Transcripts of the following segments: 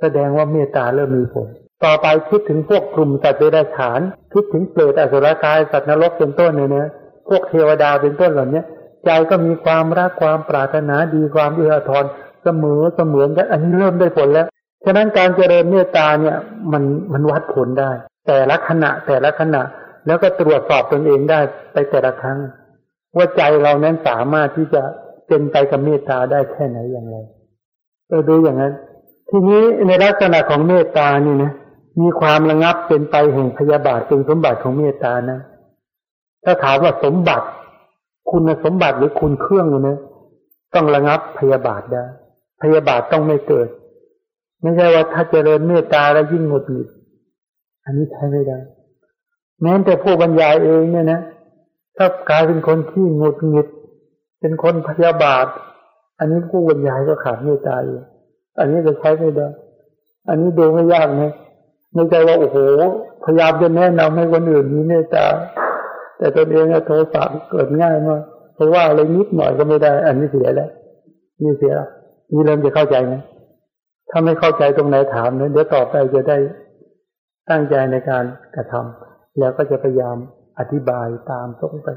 แสดงว่าเมตตาเริ่มมีผล ต่อไปคิดถึงพวกกลุ่มสัตว์เดรัจฉาน คิดถึงเปรตอสุรกายสัตว์นรกเป็นต้นเนี่ยนะพวกเทวดาเป็นต้นเหล่านี้ใจก็มีความรักความปรารถนาดีความเอื้อทอนเสมอเสมือนกันอันนี้เริ่มได้ผลแล้วฉะนั้นการเจริญเมตตาเนี่ยมันมันวัดผลได้ แต่ละขณะแต่ละขณะแล้วก็ตรวจสอบตนเองได้ไปแต่ละครั้ง ว่าใจเรานั้นสามารถที่จะเป็นไปกับเมตตาได้แค่ไหนอย่างไรเออดูอย่างนั้น ทีนี้ในลักษณะของเมตตานี่นะมีความระงับเป็นไปแห่งพยาบาทเป็นสมบัติของเมตตานะ ถ้าถามว่าสมบัติ คุณสมบัติหรือคุณเครื่องเนี่ยต้องระงับพยาบาทได้ พยาบาทต้องไม่เกิด ไม่ใช่ว่าถ้าเจริญเมตตาแล้วยิ่งหงุดหงิดอันนี้ใช้ไม่ได้แม้แต่ผู้บรรยายเองเนี่ยนะถ้ากลายเป็นคนที่หงุดหงิด เป็นคนพยาบาท อันนี้ผู้บรรยายก็ขาดเมตตาอยู่ อันนี้จะใช้ไม่ได้ อันนี้ดูไม่ยากนะไม่ใช่ว่าโอ้โหพยายามจะแนะนำให้คนอื่นมีเมตตาแต่ตนเองโทสะเกิดง่ายมากเพราะว่าอะไรนิดหน่อยก็ไม่ได้ อันนี้เสียแล้วนี่เสียนี่เริ่มจะเข้าใจไหมถ้าไม่เข้าใจตรงไหนถามเนี่ยเดี๋ยวต่อไปจะได้ตั้งใจในการกระทำแล้วก็จะพยายามอธิบายตามตรงไป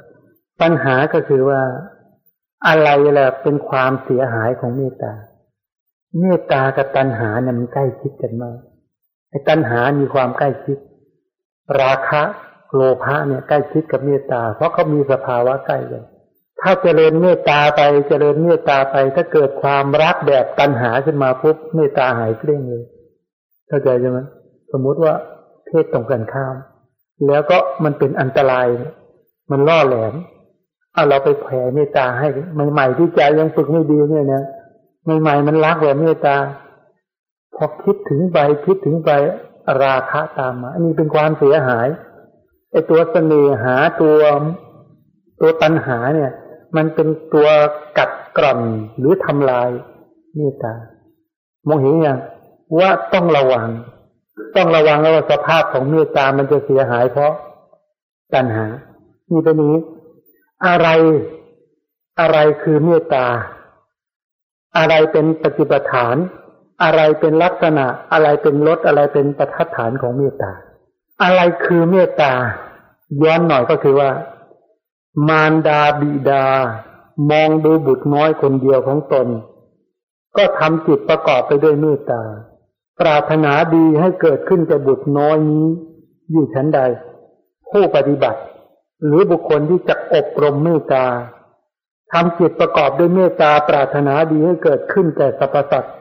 ปัญหาก็คือว่าอะไรแหละเป็นความเสียหายของเมตตา เมตตากับตัณหาเนี่ยมันใกล้ชิดกันมากไอ้ตัณหามีความใกล้ชิด ราคะโลภะเนี่ยใกล้ชิดกับเมตตา เพราะเขามีสภาวะใกล้กันถ้าเจริญเมตตาไปเจริญเมตตาไป ถ้าเกิดความรักแบบตัณหาขึ้นมาปุ๊บเมตตาหายเกลี้ยงเลยเข้าใจใช่ไหมสมมุติว่าเพศตรงกันข้าม แล้วก็มันเป็นอันตราย มันล่อแหลมเอาเราไปแผ่เมตตาให้ใหม่ๆที่ใจยังฝึกไม่ดีเนี่ยนะ ใหม่ๆมันรักแบบเมตตา พอคิดถึงไปคิดถึงไปราคะตามมาอันนี้เป็นความเสียหายไอ้ตัวเสน่หาตัวตัวตัณหาเนี่ย มันเป็นตัวกัดกร่อนหรือทำลายเมตตามองเห็นยังว่าต้องระวัง ต้องระวังว่าสภาพของเมตตามันจะเสียหายเพราะตัณหานี่เป็นนี้ อะไรอะไรคือเมตตา อะไรเป็นปฏิปทาน อะไรเป็นลักษณะ อะไรเป็นรสอะไรเป็นประทัดฐานของเมตตา อะไรคือเมตตา ย้อนหน่อยก็คือว่า มารดาบิดา มองดูบุตรน้อยคนเดียวของตน ก็ทำจิตประกอบไปด้วยเมตตา ปรารถนาดีให้เกิดขึ้นแก่บุตรน้อยนี้ อยู่ชั้นใด ผู้ปฏิบัติ หรือบุคคลที่จะอบรมเมตตา ทำจิตประกอบด้วยเมตตาปรารถนาดีให้เกิดขึ้นแก่สรรพสัตว์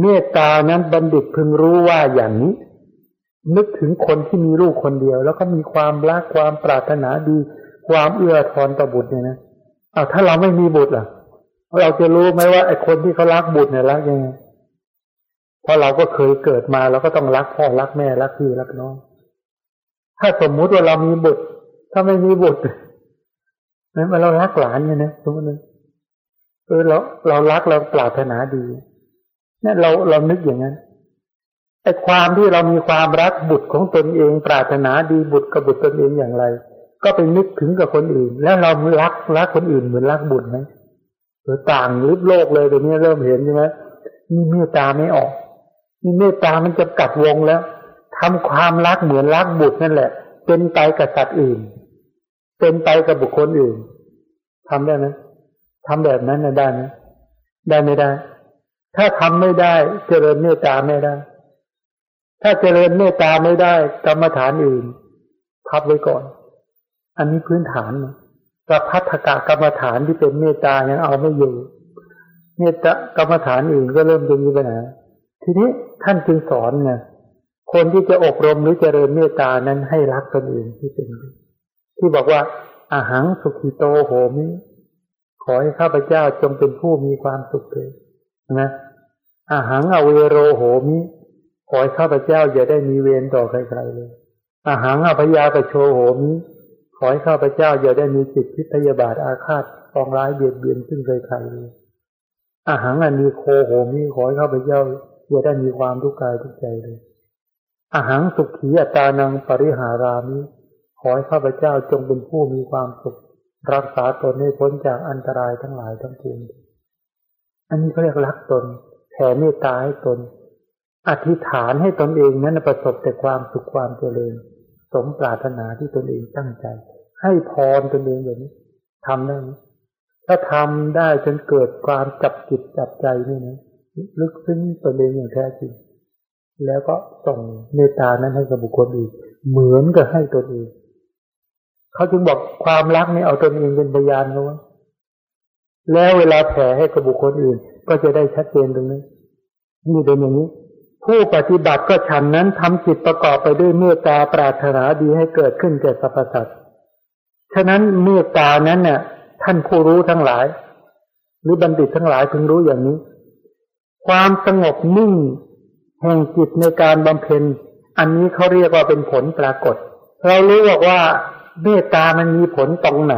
เมตตานั้นบัณฑิตพึงรู้ว่าอย่างนี้ นึกถึงคนที่มีลูกคนเดียว แล้วก็มีความรักความปรารถนาดี ความเอื้อทอนต่อบุตรเนี่ยนะเอาถ้าเราไม่มีบุตรล่ะ เราจะรู้ไหมว่าไอ้คนที่เขารักบุตรเนี่ยรักยังไงเพราะเราก็เคยเกิดมาเราก็ต้องรักพ่อรักแม่รักพี่รักน้อง ถ้าสมมุติว่าเรามีบุตร ถ้าไม่มีบุตร นั้นเรารักหลานเนี่ยนะสมมติเออเราเรารักเราปรารถนาดีเนี่ยเราเรานึกอย่างนั้นไอ้ความที่เรามีความรักบุตรของตนเอง ปรารถนาดีบุตรกับบุตรตนเองอย่างไร ก็ไปนึกถึงกับคนอื่น แล้วเรารักรักคนอื่นเหมือนรักบุตรไหมหรือต่างลิบโลกเลยตรงนี้เริ่มเห็นใช่ไหมนี่เมตตาไม่ออกนี่เมตตามันจะกัดวงแล้วทำความรักเหมือนรักบุตรนั่นแหละ เป็นไปกับสัตว์อื่น เป็นไปกับบุคคลอื่นทำได้ไหมทำแบบนั้นได้ไหมได้ไม่ได้ ถ้าทำไม่ได้ เจริญเมตตาไม่ได้ ถ้าเจริญเมตตาไม่ได้ กรรมฐานอื่นพับไว้ก่อน อันนี้พื้นฐานนะสัพพัทกะกรรมฐานที่เป็นเมตตายังเอาไม่อยู่เมตตากรรมฐานอื่นก็เริ่มจะมีปัญหาทีนี้ท่านจึงสอนไงคนที่จะอบรมหรือเจริญเมตตานั้นให้รักตนเองที่เป็น ที่บอกว่าอาหังสุขิโตโหมิขอให้ข้าพเจ้าจงเป็นผู้มีความสุขเลยนะอาหังอเวโรโหมิขอให้ข้าพเจ้าอย่าได้มีเวรต่อใครๆเลยอาหังอภยาปโชโหมิขอให้ข้าพเจ้าอย่าได้มีจิตพิทยาบาทอาฆาตปองร้ายเบียดเบียนซึ่งใครๆเลยอาหังอันมีโคโหมิขอให้ข้าพเจ้าอย่าได้มีความทุกข์กายทุกใจเลยอาหังสุขีอัตานังปริหารามิ อให้ข้าพเจ้าจงเป็นผู้มีความสุข รักษาตนให้พ้นจากอันตรายทั้งหลายทั้งปวงอันนี้เขาเรียกรักตนแผ่เมตตาให้ตน อธิษฐานให้ตนเองนั้นประสบแต่ความสุขความเจริญ สมปรารถนาที่ตนเองตั้งใจ ให้พรตนเองอย่างนี้ทำได้ไหมถ้าทำได้จนเกิดความจับจิตจับใจนี่นะลึกซึ้งตนเองอย่างแท้จริงแล้วก็ส่งเมตตานั้นให้กับบุคคลอื่นเหมือนกับให้ตนเอง เขาจึงบอกความรักนี่เอาตนเองเป็นพยานเขาว่าแล้วเวลาแผ่ให้กับบุคคลอื่น ก็จะได้ชัดเจนตรงนี้นี่เป็นอย่างนี้ ผู้ปฏิบัติก็ฉันนั้นทำจิตประกอบไปด้วยเมตตาปรารถนาดีให้เกิดขึ้นแก่สรรพสัตว์ฉะนั้นเมตตานั้นเนี่ยท่านผู้รู้ทั้งหลาย หรือบัณฑิตทั้งหลายพึงรู้อย่างนี้ ความสงบนิ่งแห่งจิตในการบำเพ็ญ อันนี้เขาเรียกว่าเป็นผลปรากฏ เรารู้บอกว่า เมตตามันมีผลตรงไหน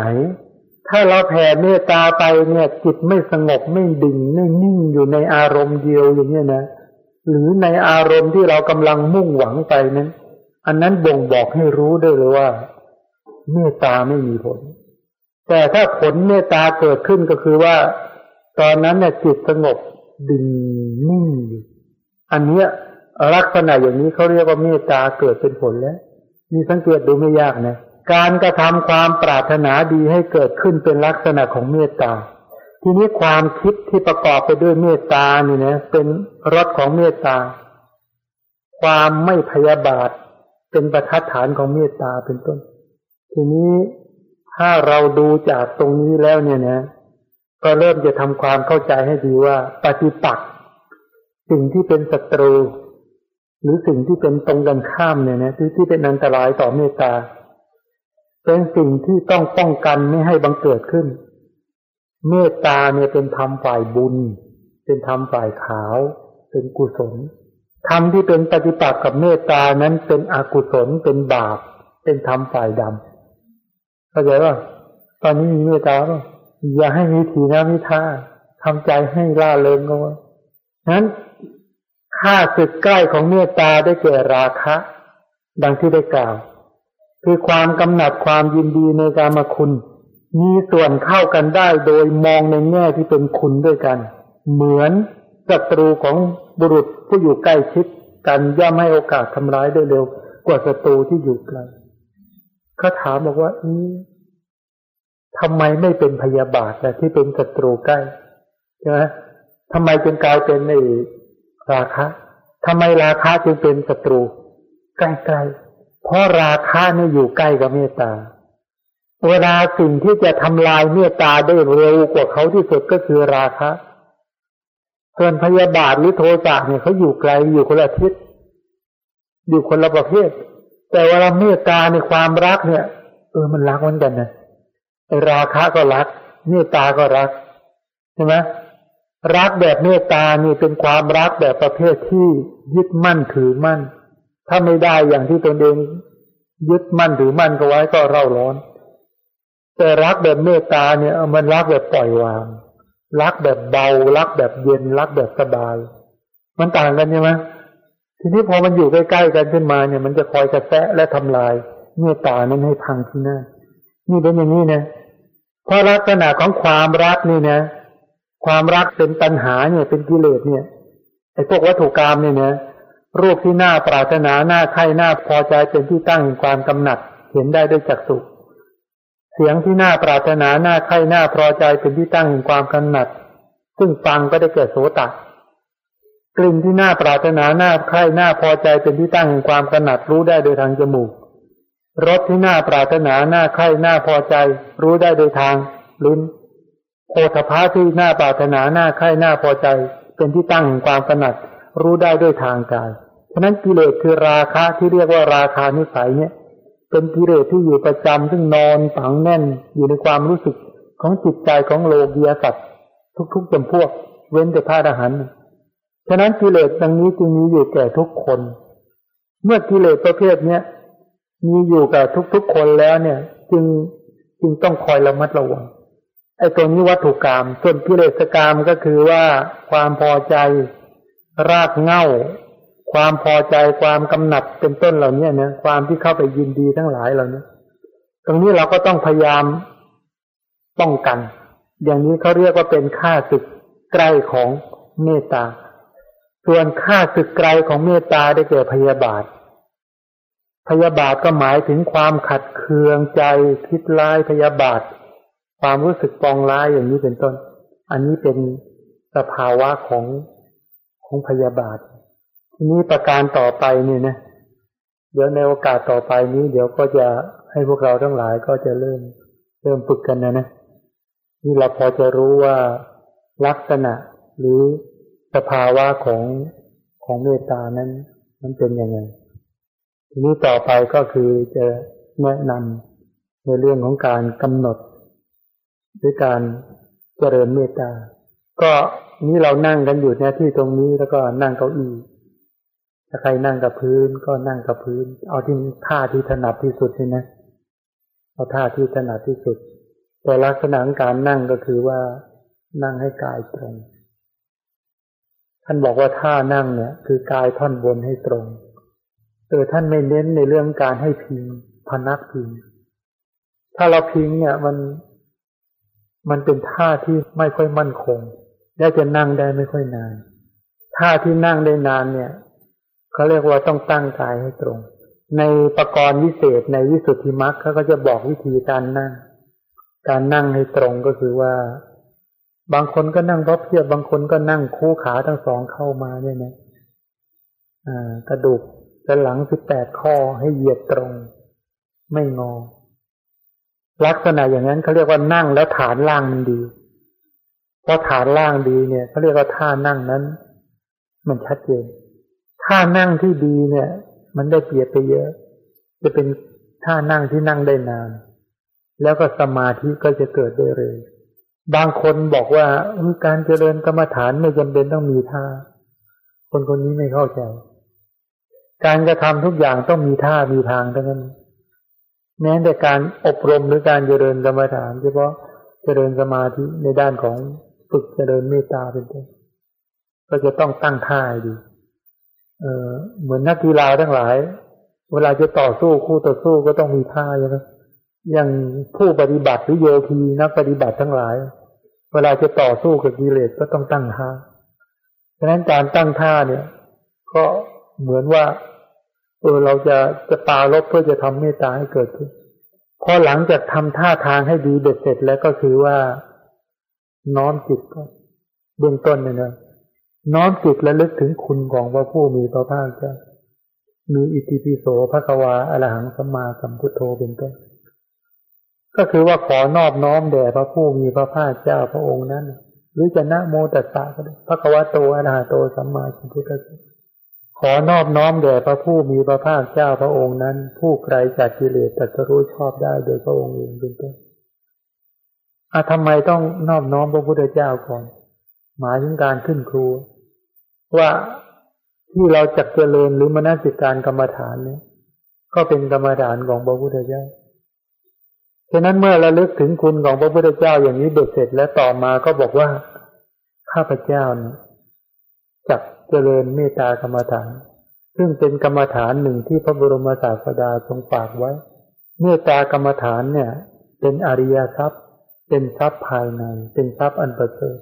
ถ้าเราแผ่เมตตาไปเนี่ยจิตไม่สงบไม่ดิ่งไม่นิ่งอยู่ในอารมณ์เดียวอย่างนี้นะ หรือในอารมณ์ที่เรากำลังมุ่งหวังไปนั้น อันนั้นบ่งบอกให้รู้ได้เลยว่า เมตตาไม่มีผล แต่ถ้าผลเมตตาเกิดขึ้นก็คือว่า ตอนนั้นเนี่ยจิตสงบดิ่งนิ่งอันเนี้ยลักษณะอย่างนี้เขาเรียกว่าเมตตาเกิดเป็นผลแล้ว มีสังเกตดูไม่ยากนะ การกระทำความปรารถนาดีให้เกิดขึ้นเป็นลักษณะของเมตตา ทีนี้ความคิดที่ประกอบไปด้วยเมตตานี่นะเป็นรสของเมตตา ความไม่พยาบาทเป็นประทัดฐานของเมตตาเป็นต้น ทีนี้ถ้าเราดูจากตรงนี้แล้วเนี่ยนะ ก็เริ่มจะทำความเข้าใจให้ดีว่า ปฏิปักษ์สิ่งที่เป็นศัตรู หรือสิ่งที่เป็นตรงกันข้ามเนี่ยนะที่ที่เป็นอันตรายต่อเมตตา เป็นสิ่งที่ต้องป้องกันไม่ให้บังเกิดขึ้น เมตตาเนี่ยเป็นธรรมฝ่ายบุญ เป็นธรรมฝ่ายขาว เป็นกุศลธรรมที่เป็นปฏิปักษ์กับเมตตานั้นเป็นอกุศลเป็นบาป เป็นธรรมฝ่ายดำเข้าใจว่าตอนนี้มีเมตตาป่ะอย่าให้มีทีน้มีท่าทำใจให้ล่าเริงก็ว่านั้นค่าศึกใกล้ของเมตตาได้แก่ราคะ ดังที่ได้กล่าว คือความกำหนัดความยินดีในการมาคุณ มีส่วนเข้ากันได้โดยมองในแง่ที่เป็นคุณด้วยกัน เหมือนศัตรูของบุรุษผู้อยู่ใกล้ชิดกันย่อมให้โอกาสทำร้ายได้เร็ว กว่าศัตรูที่อยู่ไกลเขาถามบอกว่าอีทำไมไม่เป็นพยาบาทแต่ที่เป็นศัตรูใกล้ใช่ไหมทำไมจึงกลายเป็นในราคะทำไมราคะจึงเป็นศัตรูใกล้ๆ เพราะราคะนี่อยู่ใกล้กับเมตตา เวลาสิ่งที่จะทำลายเมตตาได้เร็วกว่าเขาที่สุดก็คือราคะส่วนพยาบาทหรือโทสะเนี่ยเขาอยู่ไกลอยู่คนละทิศอยู่คนละประเภท แต่เวลาเมตตาในความรักเนี่ย เออมันรักเหมือนกันนะราคะก็รัก เมตตาก็รักใช่ไหมรักแบบเมตตานี่เป็นความรักแบบประเภทที่ยึดมั่นถือมั่น ถ้าไม่ได้อย่างที่ตนเองยึดมั่นถือมั่นก็ไว้ก็เร่าร้อน แต่รักแบบเมตตาเนี่ยมันรักแบบปล่อยวาง รักแบบเบา รักแบบเย็น รักแบบสบาย มันต่างกันใช่ไหมทีนี้พอมันอยู่ใกล้ๆกันขึ้นมาเนี่ย มันจะคอยกระแทะและทำลาย เมตตานั้นให้พังที่หน้านี่เป็นอย่างนี้นะเพราะลักษณะของความรักนี่นะ ความรักเป็นตัณหาเนี่ยเป็นกิเลสเนี่ยไอ้พวกวัตถุกรรมเนี่ยนะ รูปที่น่าปรารถนาน่าใคร่น่าพอใจเป็นที่ตั้งแห่งความกำหนัด เห็นได้ด้วยจักษุเสียงที่น่าปรารถนาน่าใคร่น่าพอใจเป็นที่ตั้งแห่งความกำหนัด ซึ่งฟังก็ได้เกิดโสตกลิ่นที่น่าปรารถนาน่าใคร่น่าพอใจเป็นที่ตั้งแห่งความกำหนัดรู้ได้โดยทางจมูกรสที่น่าปรารถนาน่าใคร่น่าพอใจ รู้ได้โดยทางลิ้นโคฏภาที่น่าปรารถนาน่าใคร่น่าพอใจ เป็นที่ตั้งแห่งความกำหนัด รู้ได้ด้วยทางกาย ฉะนั้นกิเลสคือราคะที่เรียกว่าราคานิสัยเนี่ย เป็นกิเลสที่อยู่ประจำซึ่งนอนฝังแน่นอยู่ในความรู้สึกของจิตใจของโลกียสัตว์ทุกๆจำพวก เว้นแต่พระอรหันต์ฉะนั้นกิเลสดังนี้จึงมีอยู่แก่ทุกคน เมื่อกิเลสประเภทเนี้ยมีอยู่กับทุกๆคนแล้วเนี่ย จึงจึงต้องคอยระมัดระวังไอ้ตัวนี้วัตถุกรรมส่วนกิเลสกรรมก็คือว่าความพอใจ รากเง่า ความพอใจความกำหนัดเป็นต้นเหล่านี้นะความที่เข้าไปยินดีทั้งหลายเหล่านี้ตรงนี้เราก็ต้องพยายามป้องกัน อย่างนี้เขาเรียกว่าเป็นค่าศึกใกล้ของเมตตา ส่วนค่าศึกไกลของเมตตาได้แก่พยาบาท พยาบาทก็หมายถึงความขัดเคืองใจคิดร้ายพยาบาท ความรู้สึกปองร้ายอย่างนี้เป็นต้น อันนี้เป็นสภาวะของของพยาบาท ทีนี้ประการต่อไปเนี่ยนะเดี๋ยวในโอกาสต่อไปนี้ เดี๋ยวก็จะให้พวกเราทั้งหลายก็จะเริ่มเริ่มฝึกกันนะนะนี่เราพอจะรู้ว่าลักษณะหรือสภาวะของของเมตตานั้น มันเป็นยังไงทีนี้ต่อไปก็คือจะแนะนำในเรื่องของการกำหนดด้วยการเจริญเมตตา ก็นี่เรานั่งกันอยู่เนี่ยที่ตรงนี้แล้วก็นั่งเก้าอี้าใครนั่งกับพื้นก็นั่งกับพื้น เอาที่ท่าที่ถนัดที่สุดเลยนะเอาท่าที่ถนัดที่สุด แต่ลักษณะการนั่งก็คือว่านั่งให้กายตรง ท่านบอกว่าท่านั่งเนี่ย คือกายท่อนบนให้ตรงเออท่านไม่เน้นในเรื่องการให้พิงพนักพิง ถ้าเราพิงเนี่ยมัน มันเป็นท่าที่ไม่ค่อยมั่นคงและจะนั่งได้ไม่ค่อยนานท่าที่นั่งได้นานเนี่ย เขาเรียกว่าต้องตั้งกายให้ตรง ในประกรณ์วิเศษในวิสุทธิมรรคเขาก็จะบอกวิธีการนั่ง การนั่งให้ตรงก็คือว่า บางคนก็นั่งพับเพียบบางคนก็นั่งคู่ขาทั้งสองเข้ามาเนี่ยนะกระดูกสันหลังสิบแปดข้อให้เหยียดตรง ไม่งอ ลักษณะอย่างนั้นเขาเรียกว่านั่งแล้วฐานล่างมันดีพอฐานล่างดีเนี่ยเขาเรียกว่าท่านั่งนั้น มันชัดเจน ท่านั่งที่ดีเนี่ย มันได้เปรียบไปเยอะ จะเป็นท่านั่งที่นั่งได้นาน แล้วก็สมาธิก็จะเกิดได้เร็วบางคนบอกว่าการเจริญกรรมฐานไม่จำเป็นต้องมีท่า คนคนนี้ไม่เข้าใจ การกระทำทุกอย่างต้องมีท่ามีทางทั้งนั้นแม้แต่การอบรมหรือการเจริญกรรมฐาน เฉพาะเจริญสมาธิในด้านของฝึกเจริญเมตตาเป็นต้นก็จะต้องตั้งท่าดี เออเหมือนนักกีฬาทั้งหลาย เวลาจะต่อสู้คู่ต่อสู้ก็ต้องมีท่าใช่ไหมอย่างผู้ปฏิบัติหรือโยคีนักปฏิบัติทั้งหลาย เวลาจะต่อสู้กับกิเลสก็ต้องตั้งท่าฉะนั้นการตั้งท่าเนี่ย ก็เหมือนว่าเออเราจะจะปาลบเพื่อจะทำเมตตาให้เกิดขึ้นพอหลังจากทำท่าทางให้ดีเบ็ดเสร็จแล้วก็คือว่าน้อมจิตก็เบื้องต้นเนี่ยนะ น้อมจิตและลึกถึงคุณของพระผู้มีพระภาคเจ้า มีอิติปิโสภควาอรหังสัมมาสัมพุทโธเป็นต้น ก็คือว่าขอนอบน้อมแด่พระผู้มีพระภาคเจ้าพระองค์นั้น หรือจะนะโมตัสสะก็ได้พระควโตอรหะโตสัมมาสัมพุทธเจ้าขอนอบน้อมแด่พระผู้มีพระภาคเจ้าพระองค์นั้น ผู้ไกลจากกิเลสตัสรู้ชอบได้โดยพระองค์เองเป็นต้นอะทำไมต้องนอบน้อมพระพุทธเจ้าก่อน หมายถึงการขึ้นครู ว่าที่เราจักเจริญหรือมนสิการกรรมฐานเนี่ยก็เป็นกรรมฐานของพระพุทธเจ้า ฉะนั้นเมื่อเระลึกถึงคุณของพระพุทธเจ้าอย่างนี้เด็ดเสร็จแล้วต่อมาก็บอกว่าข้าพเจ้าเนี่ยจักเจริญเมตตากรรมฐาน ซึ่งเป็นกรรมฐานหนึ่งที่พระบรมศาสดาทรงฝากไว้ เมตตากรรมฐานเนี่ย เป็นอริยทรัพย์ เป็นทรัพย์ภายใน เป็นทรัพย์อันประเสริฐ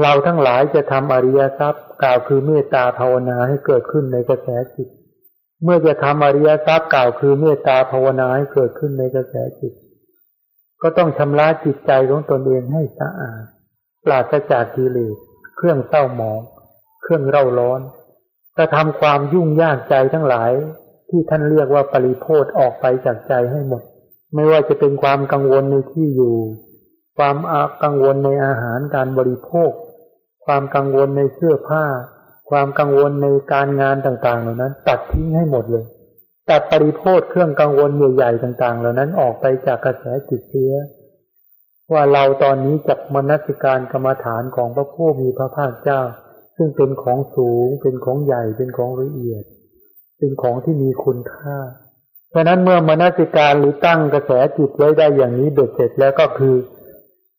เราทั้งหลายจะทำอริยทรัพย์กล่าวคือเมตตาภาวนาให้เกิดขึ้นในกระแสจิต เมื่อจะทำอริยทรัพย์กล่าวคือเมตตาภาวนาให้เกิดขึ้นในกระแสจิต ก็ต้องชำระจิตใจของตนเองให้สะอาดปราศจากกิเลสเครื่องเศร้าหมอง เครื่องเร่าร้อนกระทำความยุ่งยากใจทั้งหลาย ที่ท่านเรียกว่าปริโพธออกไปจากใจให้หมด ไม่ว่าจะเป็นความกังวลในที่อยู่ ความกังวลในอาหารการบริโภค ความกังวลในเสื้อผ้า ความกังวลในการงานต่างๆ เหล่านั้น ตัดทิ้งให้หมดเลย ตัดปริโพธเครื่องกังวลใหญ่ๆต่าง ๆ เหล่านั้นออกไปจากกระแสจิตเสียว่าเราตอนนี้จับมนสิการกรรมฐานของพระผู้มีพระภาคเจ้า ซึ่งเป็นของสูงเป็นของใหญ่เป็นของละเอียด เป็นของที่มีคุณค่าเพราะนั้นเมื่อมนสิการหรือตั้งกระแสจิตไว้ได้อย่างนี้เด็ดเสร็จแล้วก็คือ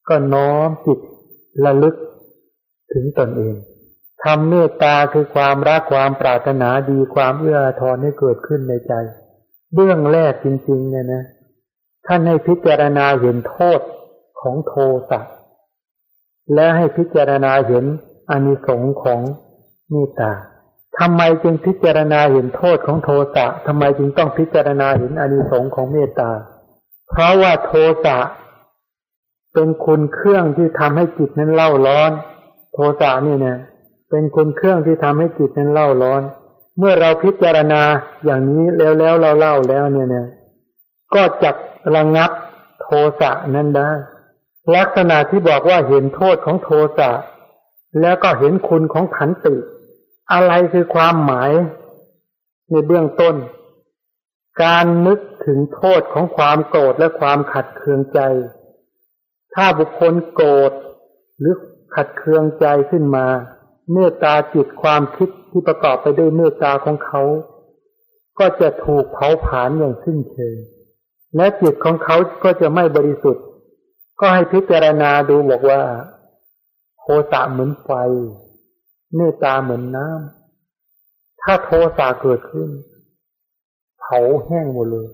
ก็น้อมจิตระลึกถึงตนเองทำเมตตาคือความรักความปรารถนาดีความเอื้ออาทรให้เกิดขึ้นในใจ เบื้องแรกจริง ๆ เนี่ยนะท่านให้พิจารณาเห็นโทษของโทสะและให้พิจารณาเห็นอานิสงส์ของเมตตาทำไมจึงพิจารณาเห็นโทษของโทสะทำไมจึงต้องพิจารณาเห็นอานิสงส์ของเมตตา เพราะว่าโทสะ เป็นคุณเครื่องที่ทำให้จิตนั้นเล่าร้อน โทสะนี่เนี่ย เป็นคุณเครื่องที่ทำให้จิตนั้นเล่าร้อน เมื่อเราพิจารณาอย่างนี้แล้วแล้วเราเล่าแล้วเนี่ยเนี่ย ก็จะระงับโทสะนั้นได้ ลักษณะที่บอกว่าเห็นโทษของโทสะแล้วก็เห็นคุณของขันติ อะไรคือความหมาย ในเบื้องต้น การนึกถึงโทษของความโกรธและความขัดเคืองใจ ถ้าบุคคลโกรธหรือขัดเคืองใจขึ้นมา เมตตาจิตความคิดที่ประกอบไปด้วยเมตตาของเขา ก็จะถูกเผาผลาญอย่างสิ้นเชิงและจิตของเขาก็จะไม่บริสุทธิ์ ก็ให้พิจารณาดูบอกว่าโทสะเหมือนไฟ เมตตาเหมือนน้ำถ้าโทสะเกิดขึ้น เผาแห้งหมดเลย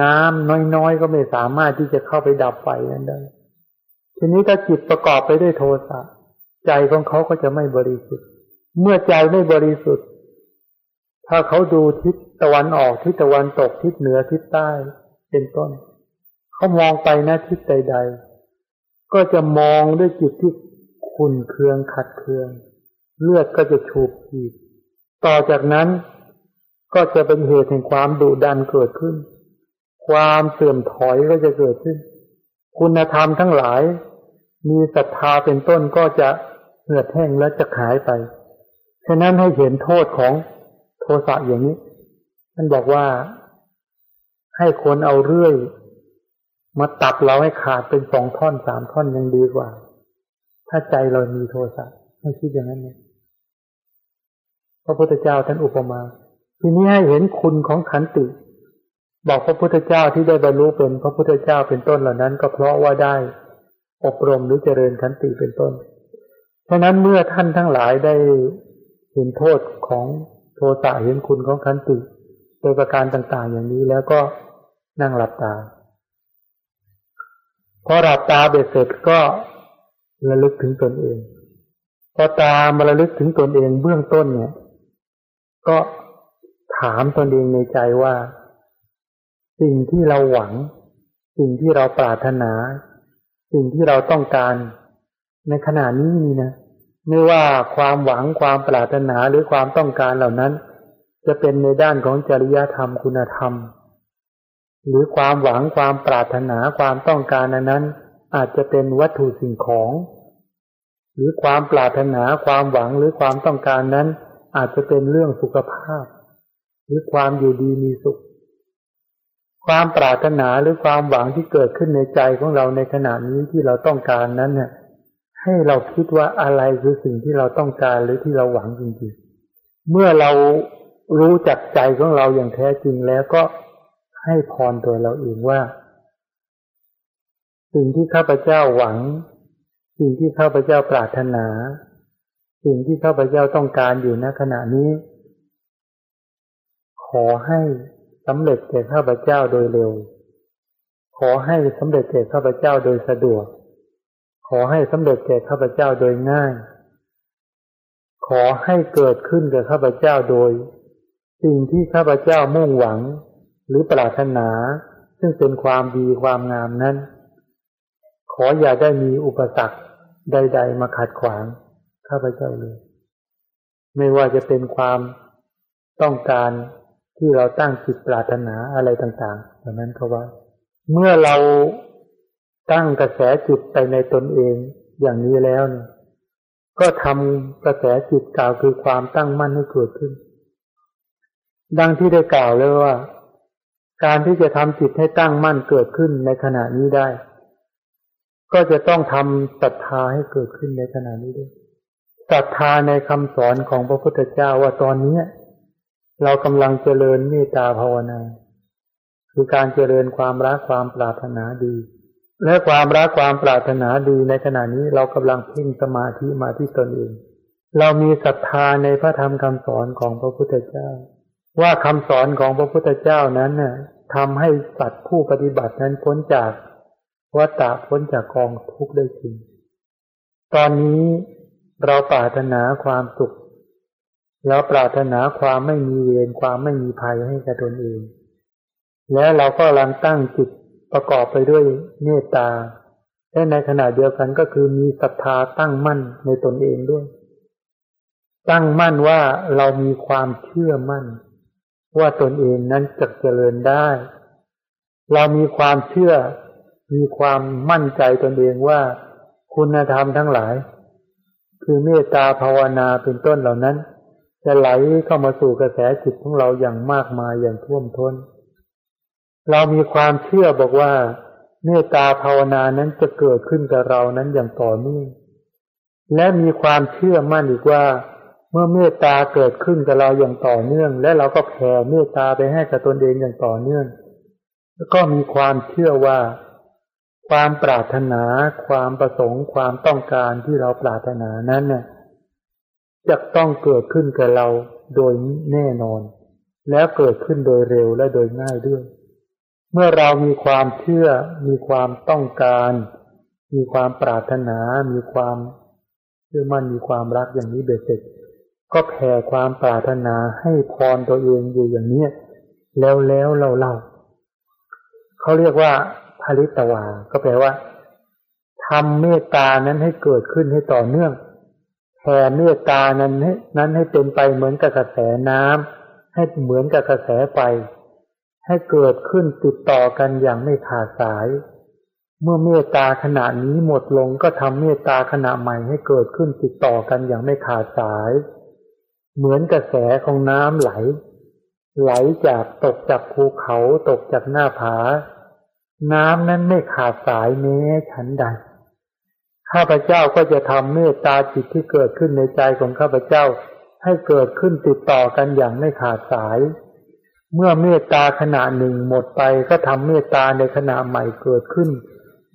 น้ำน้อยๆ ก็ไม่สามารถที่จะเข้าไปดับไฟนั้นได้ ทีนี้ถ้าจิตประกอบไปด้วยโทสะใจของเขาก็จะไม่บริสุทธิ์ เมื่อใจไม่บริสุทธิ์ ถ้าเขาดูทิศตะวันออกทิศตะวันตกทิศเหนือทิศใต้ เป็นต้น เขามองไปนะทิศใด ๆ ก็จะมองด้วยจิตที่ขุนเคืองขัดเคือง เลือดก็จะฉูบฉีดต่อจากนั้นก็จะเป็นเหตุแห่งความดุดันเกิดขึ้น ความเสื่อมถอยก็จะเกิดขึ้น คุณธรรมทั้งหลาย มีศรัทธาเป็นต้นก็จะเหือดแห้งและจะหายไป ฉะนั้นให้เห็นโทษของโทสะอย่างนี้ท่านบอกว่า ให้คนเอาเรื่อย มาตัดเราให้ขาดเป็นสองท่อนสามท่อนยังดีกว่า ถ้าใจเรามีโทสะให้คิดอย่างนั้นเลยพระพุทธเจ้าท่านอุปมา ทีนี้ให้เห็นคุณของขันติ บอกพระพุทธเจ้าที่ได้บรรลุเป็นพระพุทธเจ้าเป็นต้นเหล่านั้น ก็เพราะว่าได้อบรมหรือเจริญขันติเป็นต้นฉะนั้นเมื่อท่านทั้งหลายได้เห็นโทษของโทสะเห็นคุณของขันติ โดยประการต่างๆ อย่างนี้แล้วก็นั่งหลับตา พอหลับตาเบ็ดเสร็จก็ระลึกถึงตนเอง พอตามาระลึกถึงตนเองเบื้องต้นเนี่ย ก็ถามตนเองในใจว่า สิ่งที่เราหวัง สิ่งที่เราปรารถนา สิ่งที่เราต้องการ ในขณะนี้นี่นะไม่ว่าความหวังความปรารถนาหรือความต้องการเหล่านั้น จะเป็นในด้านของจริยธรรมคุณธรรม หรือความหวังความปรารถนาความต้องการนั้น อาจจะเป็นวัตถุสิ่งของ หรือความปรารถนาความหวังหรือความต้องการนั้น อาจจะเป็นเรื่องสุขภาพ หรือความอยู่ดีมีสุข ความปรารถนาหรือความหวังที่เกิดขึ้นในใจของเราในขณะนี้ที่เราต้องการนั้นเนี่ย ให้เราคิดว่าอะไรคือสิ่งที่เราต้องการหรือที่เราหวังจริงๆ เมื่อเรารู้จักใจของเราอย่างแท้จริงแล้วก็ให้พรตัวเราเองว่า สิ่งที่ข้าพเจ้าหวัง สิ่งที่ข้าพเจ้าปรารถนา สิ่งที่ข้าพเจ้าต้องการอยู่ณขณะนี้ ขอให้ สำเร็จแก่ข้าพเจ้าโดยเร็ว ขอให้สำเร็จแก่ข้าพเจ้าโดยสะดวก ขอให้สำเร็จแก่ข้าพเจ้าโดยง่าย ขอให้เกิดขึ้นแก่ข้าพเจ้าโดย สิ่งที่ข้าพเจ้ามุ่งหวัง หรือปรารถนา ซึ่งเป็นความดีความงามนั้น ขออย่าได้มีอุปสรรคใด ๆ มาขัดขวางข้าพเจ้าเลย ไม่ว่าจะเป็นความต้องการ ที่เราตั้งจิตปรารถนาอะไรต่างๆเหล่านั้นก็ว่า เมื่อเราตั้งกระแสจิตไปในตนเองอย่างนี้แล้วเนี่ยก็ทำกระแสจิตกล่าวคือความตั้งมั่นให้เกิดขึ้น ดังที่ได้กล่าวแล้วว่า การที่จะทำจิตให้ตั้งมั่นเกิดขึ้นในขณะนี้ได้ ก็จะต้องทำศรัทธาให้เกิดขึ้นในขณะนี้ด้วยศรัทธาในคำสอนของพระพุทธเจ้าว่าตอนนี้ เรากำลังเจริญเมตตาภาวนา คือการเจริญความรักความปรารถนาดี และความรักความปรารถนาดีในขณะนี้เรากำลังเพ่งสมาธิมาที่ตนเอง เรามีศรัทธาในพระธรรมคำสอนของพระพุทธเจ้า ว่าคำสอนของพระพุทธเจ้านั้นน่ะทำให้สัตว์ผู้ปฏิบัตินั้นพ้นจากวัฏฏะพ้นจากกองทุกข์ได้จริง ตอนนี้เราปรารถนาความสุข เราปรารถนาความไม่มีเวรความไม่มีภัยให้กับตนเอง แล้วเราก็ลังตั้งจิตประกอบไปด้วยเมตตาและในขณะเดียวกันก็คือมีศรัทธาตั้งมั่นในตนเองด้วย ตั้งมั่นว่าเรามีความเชื่อมั่น ว่าตนเองนั้นจะเจริญได้ เรามีความเชื่อ มีความมั่นใจตนเองว่าคุณธรรมทั้งหลาย คือเมตตาภาวนาเป็นต้นเหล่านั้น จะไหลเข้ามาสู่กระแสจิตของเราอย่างมากมายอย่างท่วมท้น เรามีความเชื่อบอกว่าเมตตาภาวนานั้นจะเกิดขึ้นกับเรานั้นอย่างต่อเนื่องและมีความเชื่อมั่นอีกว่า เมื่อเมตตาเกิดขึ้นกับเราอย่างต่อเนื่อง และเราก็แผ่เมตตาไปให้กับตนเองอย่างต่อเนื่อง แล้วก็มีความเชื่อว่า ความปรารถนา ความประสงค์ ความต้องการที่เราปรารถนานั้นเนี่ย จะต้องเกิดขึ้นกับเราโดยแน่นอน แล้วเกิดขึ้นโดยเร็วและโดยง่ายด้วย เมื่อเรามีความเชื่อ มีความต้องการ มีความปรารถนา มีความเชื่อมั่นมีความรักอย่างนี้เบ็ดเสร็จ ก็แผ่ความปรารถนาให้พรตัวเองอยู่อย่างนี้แล้วแล้วเราเล่าเขาเรียกว่าภริตวา ก็แปลว่าทำเมตตานั้นให้เกิดขึ้นให้ต่อเนื่อง ผ่เมตตานั้นให้นั้นให้เป็นไปเหมือนกับกระแสน้ำให้เหมือนกับกระแสไฟ ให้เกิดขึ้นติดต่อกันอย่างไม่ขาดสาย เมื่อเมตตาขณะนี้หมดลงก็ทำเมตตาขณะใหม่ให้เกิดขึ้นติดต่อกันอย่างไม่ขาดสาย เหมือนกระแสของน้ำไหล ไหลจากตกจากภูเขาตกจากหน้าผา น้ำนั้นไม่ขาดสายแม้ฉันใด ข้าพเจ้าก็จะทำเมตตาจิตที่เกิดขึ้นในใจของข้าพเจ้า ให้เกิดขึ้นติดต่อกันอย่างไม่ขาดสาย เมื่อเมตตาขณะหนึ่งหมดไปก็ทำเมตตาในขณะใหม่เกิดขึ้น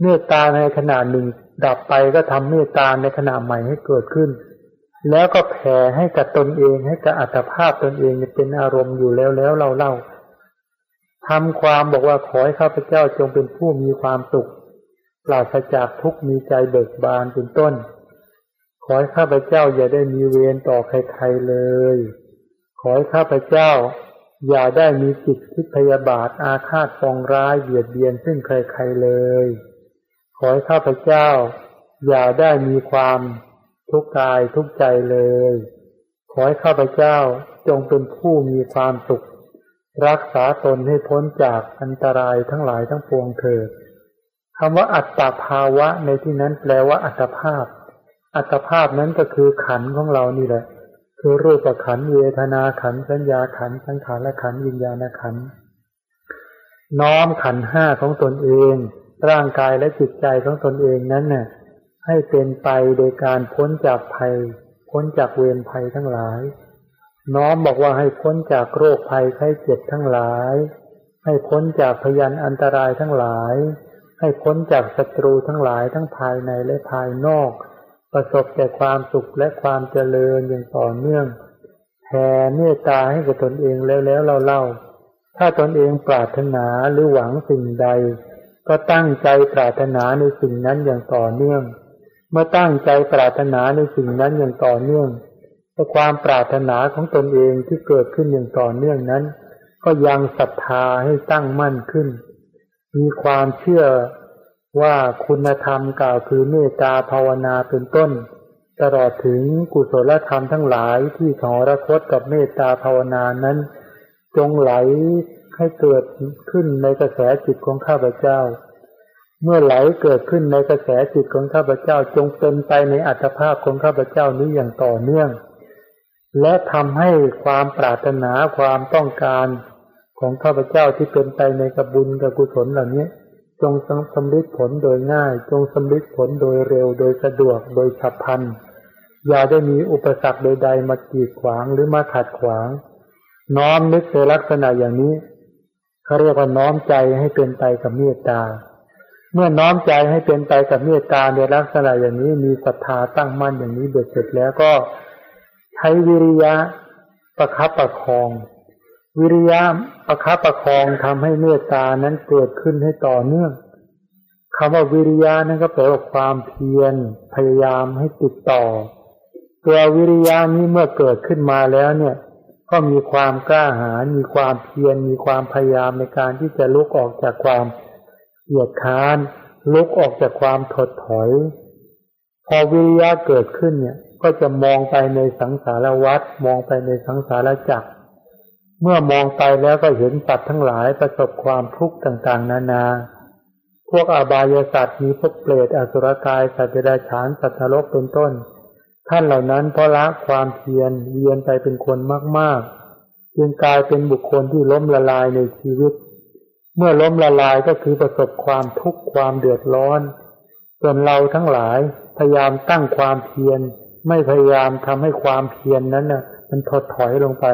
เมตตาในขณะหนึ่ง ดับไปก็ทำเมตตาในขณะใหม่ให้เกิดขึ้น แล้วก็แผ่ให้กับตนเองให้กับอัตภาพตนเองเป็นอารมณ์อยู่แล้วแล้วเราเล่าทำความบอกว่าขอให้ข้าพเจ้าจงเป็นผู้มีความสุข ปราศจากทุกมีใจเบิกบานเป็นต้น ขอให้ข้าพเจ้าอย่าได้มีเวรต่อใครๆเลย ขอให้ข้าพเจ้า อย่าได้มีจิตคิดพยาบาทอาฆาตฟองร้ายเบียดเบียนซึ่งใครๆเลย ขอให้ข้าพเจ้า อย่าได้มีความทุกข์กายทุกใจเลย ขอให้ข้าพเจ้าจงเป็นผู้มีความสุข รักษาตนให้พ้นจากอันตรายทั้งหลายทั้งปวงเถิด คำว่าอัตตาภาวะในที่นั้นแปลว่าอัตภาพ อัตภาพนั้นก็คือขันของเรานี่แหละ คือรูปขันเวทนาขันสัญญาขันสังขารและขันวิญญาณขัน น้อมขันห้าของตนเอง ร่างกายและจิตใจของตนเองนั้นน่ะให้เป็นไปโดยการพ้นจากภัย พ้นจากเวรภัยทั้งหลาย น้อมบอกว่าให้พ้นจากโรคภัยไข้เจ็บทั้งหลาย ให้พ้นจากพยันอันตรายทั้งหลาย ให้พ้นจากศัตรูทั้งหลายทั้งภายในและภายนอก ประสบแต่ความสุขและความเจริญอย่างต่อเนื่องแผ่เมตตาให้กับตนเองแล้วแล้วเราเล่า ถ้าตนเองปรารถนาหรือหวังสิ่งใด ก็ตั้งใจปรารถนาในสิ่งนั้นอย่างต่อเนื่อง เมื่อตั้งใจปรารถนาในสิ่งนั้นอย่างต่อเนื่องแต่ความปรารถนาของตนเองที่เกิดขึ้นอย่างต่อเนื่องนั้น ก็ยังศรัทธาให้ตั้งมั่นขึ้น มีความเชื่อว่าคุณธรรมกล่าวคือเมตตาภาวนาเป็นต้น ตลอดถึงกุศลธรรมทั้งหลายที่ถอรคตกับเมตตาภาวนานั้น จงไหลให้เกิดขึ้นในกระแสจิตของข้าพเจ้า เมื่อไหลเกิดขึ้นในกระแสจิตของข้าพเจ้าจงเป็นไปในอัตภาพของข้าพเจ้านี้อย่างต่อเนื่อง และทำให้ความปรารถนาความต้องการ ของข้าพเจ้าที่เป็นไปในกบุญกับกุศลเหล่านี้จงสำลิดผลโดยง่าย จงสำลิดผลโดยเร็ว โดยสะดวกโดยฉับพลันอย่าได้มีอุปสรรคใดๆมากีดขวางหรือมาขัดขวาง น้อมนึกในลักษณะอย่างนี้เขาเรียกว่าน้อมใจให้เป็นไปกับเมตตา เมื่อน้อมใจให้เป็นไปกับเมตตาในลักษณะอย่างนี้มีศรัทธาตั้งมั่นอย่างนี้เด็ดเสร็จแล้วก็ใช้วิริยะประคับประคอง วิริยะประคับประคองทำให้เมตตานั้นเกิดขึ้นให้ต่อเนื่องคำว่าวิริยะนั่นก็แปลว่าความเพียรพยายามให้ติดต่อ ตัววิริยะนี้เมื่อเกิดขึ้นมาแล้วเนี่ย ก็มีความกล้าหาญมีความเพียรมีความพยายามในการที่จะลุกออกจากความเหยียดค้านลุกออกจากความถดถอย พอวิริยะเกิดขึ้นเนี่ย ก็จะมองไปในสังสารวัฏมองไปในสังสารจักร เมื่อมองไปแล้วก็เห็นสัตว์ทั้งหลายประสบความทุกข์ต่างๆ นานา พวกอบายสัตว์มีพวกเปรตอสุรกาย สัตว์เดรัจฉาน สัตว์นรกเป็นต้น ท่านเหล่านั้นเพราะละความเพียรเวียนไปเป็นคนมากๆ จึงกลายเป็นบุคคลที่ล้มละลายในชีวิต เมื่อล้มละลายก็คือประสบความทุกข์ความเดือดร้อน ส่วนเราทั้งหลายพยายามตั้งความเพียร ไม่พยายามทำให้ความเพียรนนั้นน่ะมันถดถอยลงไป